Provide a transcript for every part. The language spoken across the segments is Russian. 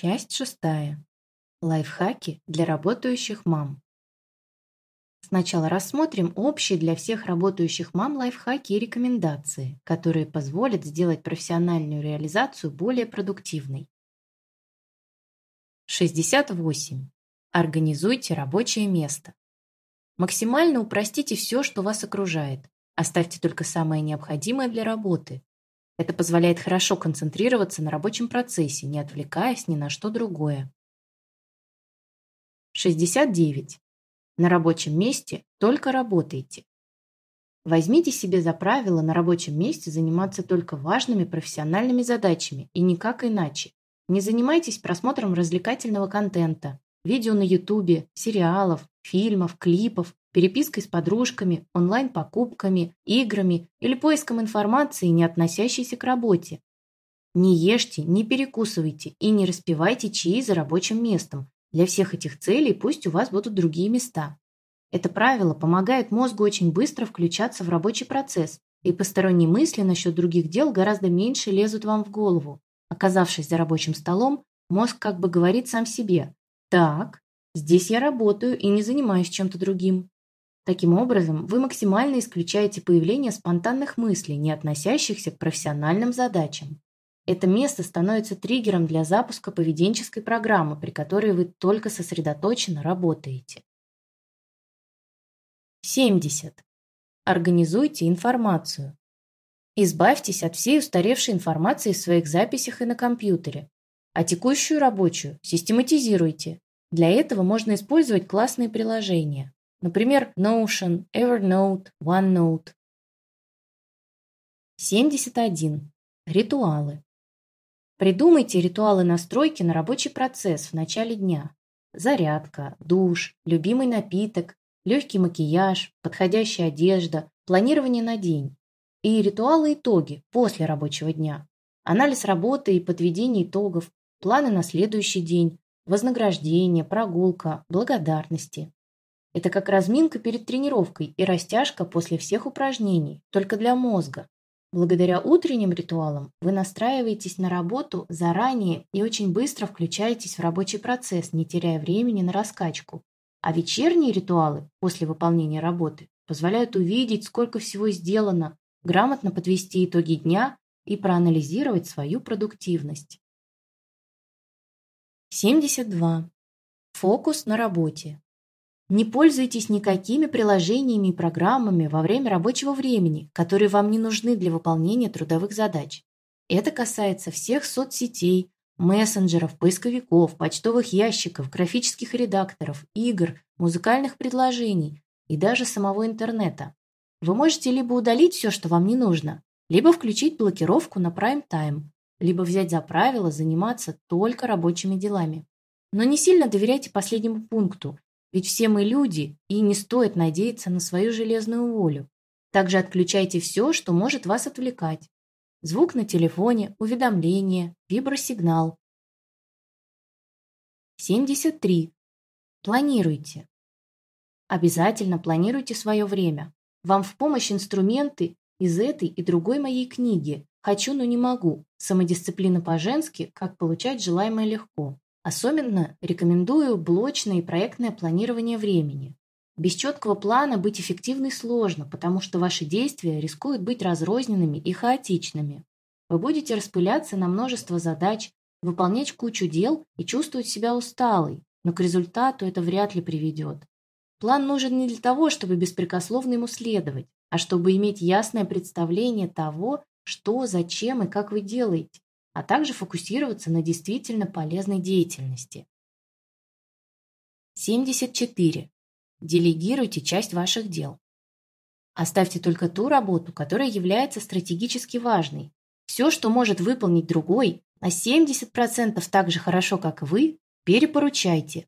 Часть шестая. Лайфхаки для работающих мам. Сначала рассмотрим общие для всех работающих мам лайфхаки и рекомендации, которые позволят сделать профессиональную реализацию более продуктивной. 68. Организуйте рабочее место. Максимально упростите все, что вас окружает. Оставьте только самое необходимое для работы. Это позволяет хорошо концентрироваться на рабочем процессе, не отвлекаясь ни на что другое. 69. На рабочем месте только работайте. Возьмите себе за правило на рабочем месте заниматься только важными профессиональными задачами и никак иначе. Не занимайтесь просмотром развлекательного контента, видео на ютубе, сериалов, фильмов, клипов, перепиской с подружками, онлайн-покупками, играми или поиском информации, не относящейся к работе. Не ешьте, не перекусывайте и не распивайте чаи за рабочим местом. Для всех этих целей пусть у вас будут другие места. Это правило помогает мозгу очень быстро включаться в рабочий процесс, и посторонние мысли насчет других дел гораздо меньше лезут вам в голову. Оказавшись за рабочим столом, мозг как бы говорит сам себе «Так, здесь я работаю и не занимаюсь чем-то другим». Таким образом, вы максимально исключаете появление спонтанных мыслей, не относящихся к профессиональным задачам. Это место становится триггером для запуска поведенческой программы, при которой вы только сосредоточенно работаете. 70. Организуйте информацию. Избавьтесь от всей устаревшей информации в своих записях и на компьютере, а текущую рабочую систематизируйте. Для этого можно использовать классные приложения. Например, Notion, Evernote, OneNote. 71. Ритуалы. Придумайте ритуалы настройки на рабочий процесс в начале дня. Зарядка, душ, любимый напиток, легкий макияж, подходящая одежда, планирование на день. И ритуалы итоги после рабочего дня. Анализ работы и подведение итогов, планы на следующий день, вознаграждение, прогулка, благодарности. Это как разминка перед тренировкой и растяжка после всех упражнений, только для мозга. Благодаря утренним ритуалам вы настраиваетесь на работу заранее и очень быстро включаетесь в рабочий процесс, не теряя времени на раскачку. А вечерние ритуалы после выполнения работы позволяют увидеть, сколько всего сделано, грамотно подвести итоги дня и проанализировать свою продуктивность. 72. Фокус на работе. Не пользуйтесь никакими приложениями и программами во время рабочего времени, которые вам не нужны для выполнения трудовых задач. Это касается всех соцсетей, мессенджеров, поисковиков, почтовых ящиков, графических редакторов, игр, музыкальных предложений и даже самого интернета. Вы можете либо удалить все, что вам не нужно, либо включить блокировку на прайм-тайм, либо взять за правило заниматься только рабочими делами. Но не сильно доверяйте последнему пункту ведь все мы люди, и не стоит надеяться на свою железную волю. Также отключайте все, что может вас отвлекать. Звук на телефоне, уведомления, вибросигнал. 73. Планируйте. Обязательно планируйте свое время. Вам в помощь инструменты из этой и другой моей книги «Хочу, но не могу. Самодисциплина по-женски. Как получать желаемое легко». Особенно рекомендую блочное и проектное планирование времени. Без четкого плана быть эффективной сложно, потому что ваши действия рискуют быть разрозненными и хаотичными. Вы будете распыляться на множество задач, выполнять кучу дел и чувствовать себя усталой, но к результату это вряд ли приведет. План нужен не для того, чтобы беспрекословно ему следовать, а чтобы иметь ясное представление того, что, зачем и как вы делаете, а также фокусироваться на действительно полезной деятельности. 74. Делегируйте часть ваших дел. Оставьте только ту работу, которая является стратегически важной. Все, что может выполнить другой, на 70% так же хорошо, как вы, перепоручайте.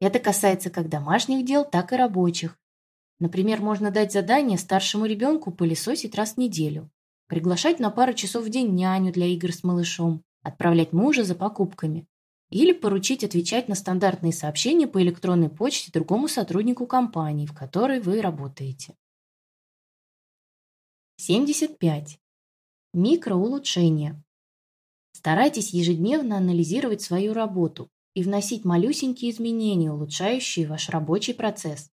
Это касается как домашних дел, так и рабочих. Например, можно дать задание старшему ребенку пылесосить раз в неделю приглашать на пару часов в день няню для игр с малышом, отправлять мужа за покупками или поручить отвечать на стандартные сообщения по электронной почте другому сотруднику компании, в которой вы работаете. 75. Микроулучшения. Старайтесь ежедневно анализировать свою работу и вносить малюсенькие изменения, улучшающие ваш рабочий процесс.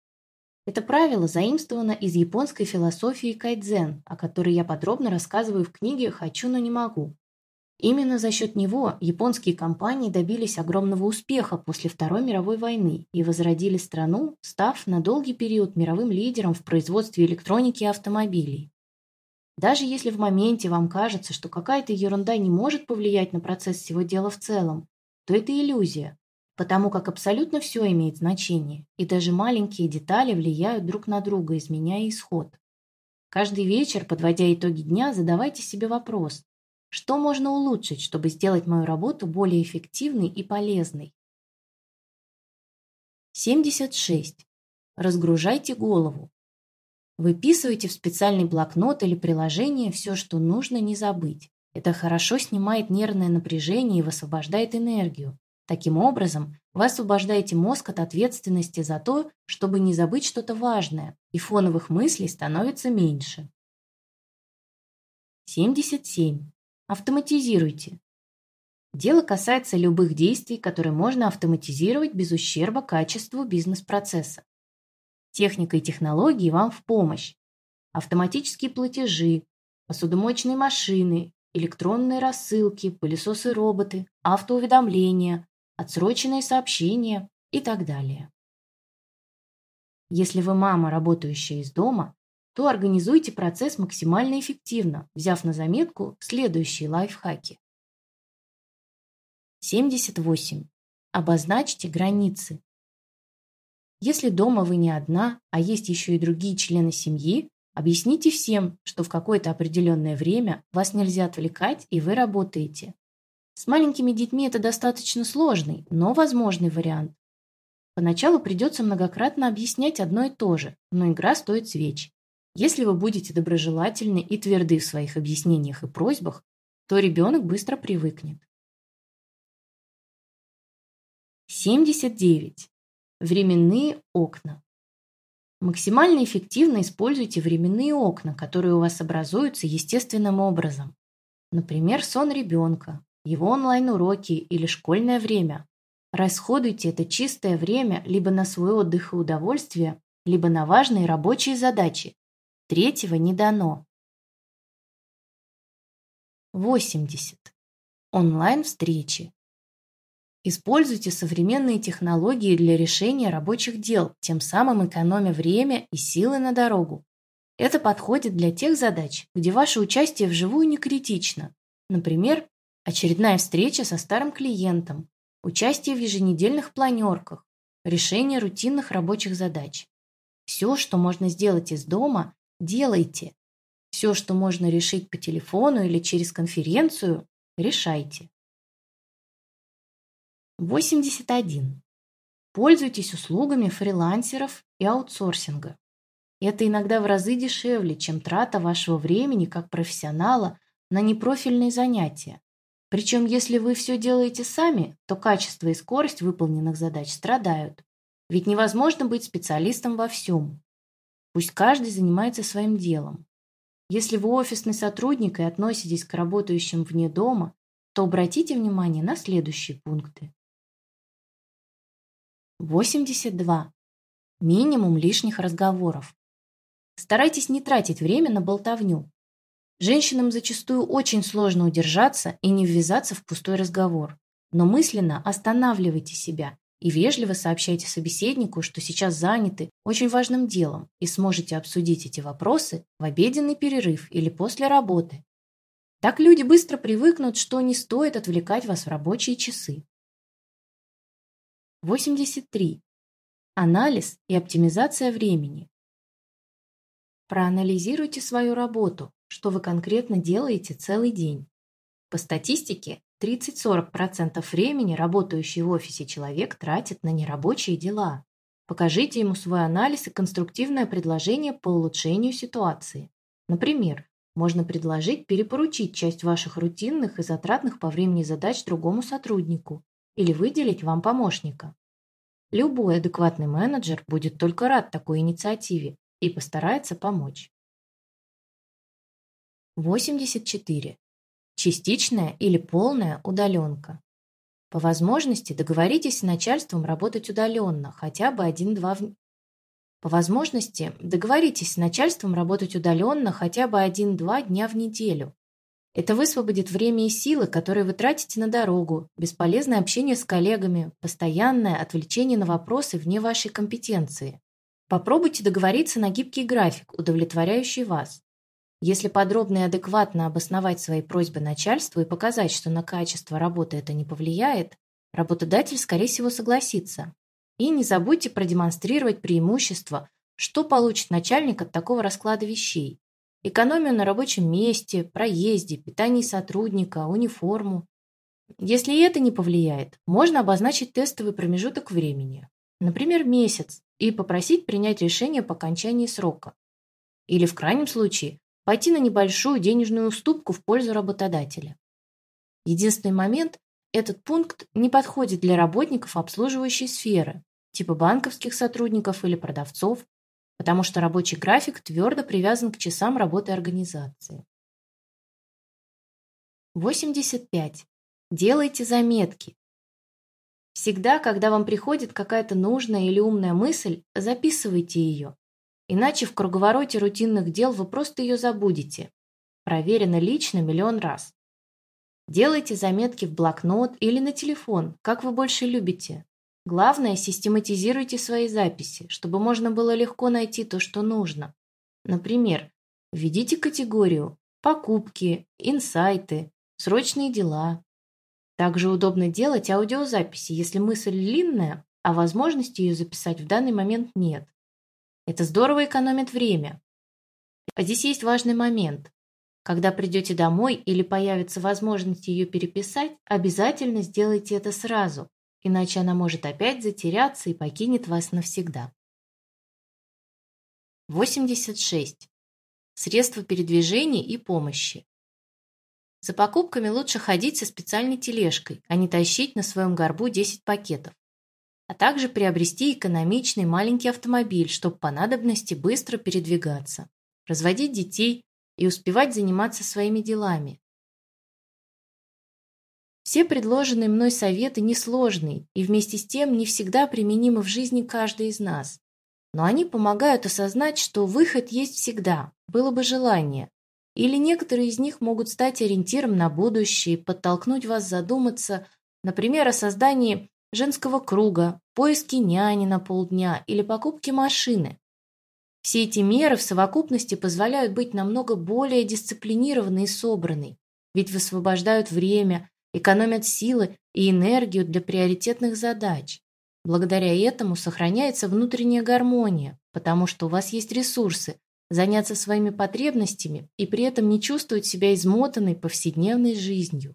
Это правило заимствовано из японской философии кайдзен, о которой я подробно рассказываю в книге «Хочу, но не могу». Именно за счет него японские компании добились огромного успеха после Второй мировой войны и возродили страну, став на долгий период мировым лидером в производстве электроники и автомобилей. Даже если в моменте вам кажется, что какая-то ерунда не может повлиять на процесс всего дела в целом, то это иллюзия, потому как абсолютно все имеет значение, и даже маленькие детали влияют друг на друга, изменяя исход. Каждый вечер, подводя итоги дня, задавайте себе вопрос, что можно улучшить, чтобы сделать мою работу более эффективной и полезной? 76. Разгружайте голову. Выписывайте в специальный блокнот или приложение все, что нужно не забыть. Это хорошо снимает нервное напряжение и высвобождает энергию. Таким образом, вы освобождаете мозг от ответственности за то, чтобы не забыть что-то важное, и фоновых мыслей становится меньше. 77. Автоматизируйте. Дело касается любых действий, которые можно автоматизировать без ущерба качеству бизнес-процесса. Техника и технологии вам в помощь. Автоматические платежи, посудомоечные машины, электронные рассылки, пылесосы-роботы, автоуведомления, отсроченные сообщения и так далее. Если вы мама, работающая из дома, то организуйте процесс максимально эффективно, взяв на заметку следующие лайфхаки. 78. Обозначьте границы. Если дома вы не одна, а есть еще и другие члены семьи, объясните всем, что в какое-то определенное время вас нельзя отвлекать и вы работаете. С маленькими детьми это достаточно сложный, но возможный вариант. Поначалу придется многократно объяснять одно и то же, но игра стоит свеч. Если вы будете доброжелательны и тверды в своих объяснениях и просьбах, то ребенок быстро привыкнет. 79. Временные окна. Максимально эффективно используйте временные окна, которые у вас образуются естественным образом. Например, сон ребенка, его онлайн-уроки или школьное время. Расходуйте это чистое время либо на свой отдых и удовольствие, либо на важные рабочие задачи, Третьего не дано. 80. Онлайн-встречи. Используйте современные технологии для решения рабочих дел, тем самым экономя время и силы на дорогу. Это подходит для тех задач, где ваше участие вживую не критично. Например, очередная встреча со старым клиентом, участие в еженедельных планерках, решение рутинных рабочих задач. Все, что можно сделать из дома, делайте. Все, что можно решить по телефону или через конференцию, решайте. 81. Пользуйтесь услугами фрилансеров и аутсорсинга. Это иногда в разы дешевле, чем трата вашего времени как профессионала на непрофильные занятия. Причем, если вы все делаете сами, то качество и скорость выполненных задач страдают. Ведь невозможно быть специалистом во всем. Пусть каждый занимается своим делом. Если вы офисный сотрудник и относитесь к работающим вне дома, то обратите внимание на следующие пункты. 82. Минимум лишних разговоров. Старайтесь не тратить время на болтовню. Женщинам зачастую очень сложно удержаться и не ввязаться в пустой разговор. Но мысленно останавливайте себя и вежливо сообщайте собеседнику, что сейчас заняты очень важным делом и сможете обсудить эти вопросы в обеденный перерыв или после работы. Так люди быстро привыкнут, что не стоит отвлекать вас в рабочие часы. 83. Анализ и оптимизация времени. Проанализируйте свою работу, что вы конкретно делаете целый день. По статистике, 30-40% времени работающий в офисе человек тратит на нерабочие дела. Покажите ему свой анализ и конструктивное предложение по улучшению ситуации. Например, можно предложить перепоручить часть ваших рутинных и затратных по времени задач другому сотруднику или выделить вам помощника. Любой адекватный менеджер будет только рад такой инициативе и постарается помочь. 84. частичная или полная удаленка. По возможности договоритесь с начальством работать удаленно, хотя бы один-два в... По возможности договоритесь с начальством работать удаленно хотя бы один-два дня в неделю. Это высвободит время и силы, которые вы тратите на дорогу, бесполезное общение с коллегами, постоянное отвлечение на вопросы вне вашей компетенции. Попробуйте договориться на гибкий график, удовлетворяющий вас. Если подробно и адекватно обосновать свои просьбы начальству и показать, что на качество работы это не повлияет, работодатель, скорее всего, согласится. И не забудьте продемонстрировать преимущество, что получит начальник от такого расклада вещей экономию на рабочем месте, проезде, питании сотрудника, униформу. Если это не повлияет, можно обозначить тестовый промежуток времени, например, месяц, и попросить принять решение по окончании срока. Или в крайнем случае пойти на небольшую денежную уступку в пользу работодателя. Единственный момент – этот пункт не подходит для работников обслуживающей сферы, типа банковских сотрудников или продавцов, потому что рабочий график твердо привязан к часам работы организации. 85. Делайте заметки. Всегда, когда вам приходит какая-то нужная или умная мысль, записывайте ее. Иначе в круговороте рутинных дел вы просто ее забудете. Проверено лично миллион раз. Делайте заметки в блокнот или на телефон, как вы больше любите. Главное, систематизируйте свои записи, чтобы можно было легко найти то, что нужно. Например, введите категорию «Покупки», «Инсайты», «Срочные дела». Также удобно делать аудиозаписи, если мысль длинная, а возможности ее записать в данный момент нет. Это здорово экономит время. А здесь есть важный момент. Когда придете домой или появится возможность ее переписать, обязательно сделайте это сразу, иначе она может опять затеряться и покинет вас навсегда. 86. Средства передвижения и помощи. За покупками лучше ходить со специальной тележкой, а не тащить на своем горбу 10 пакетов. А также приобрести экономичный маленький автомобиль, чтобы по надобности быстро передвигаться, разводить детей и успевать заниматься своими делами, все предложенные мной советы несложные и вместе с тем не всегда применимы в жизни каждой из нас. Но они помогают осознать, что выход есть всегда, было бы желание. Или некоторые из них могут стать ориентиром на будущее и подтолкнуть вас задуматься, например, о создании женского круга, поиске няни на полдня или покупке машины. Все эти меры в совокупности позволяют быть намного более дисциплинированной и собранной, ведь высвобождают время, экономят силы и энергию для приоритетных задач. Благодаря этому сохраняется внутренняя гармония, потому что у вас есть ресурсы заняться своими потребностями и при этом не чувствовать себя измотанной повседневной жизнью.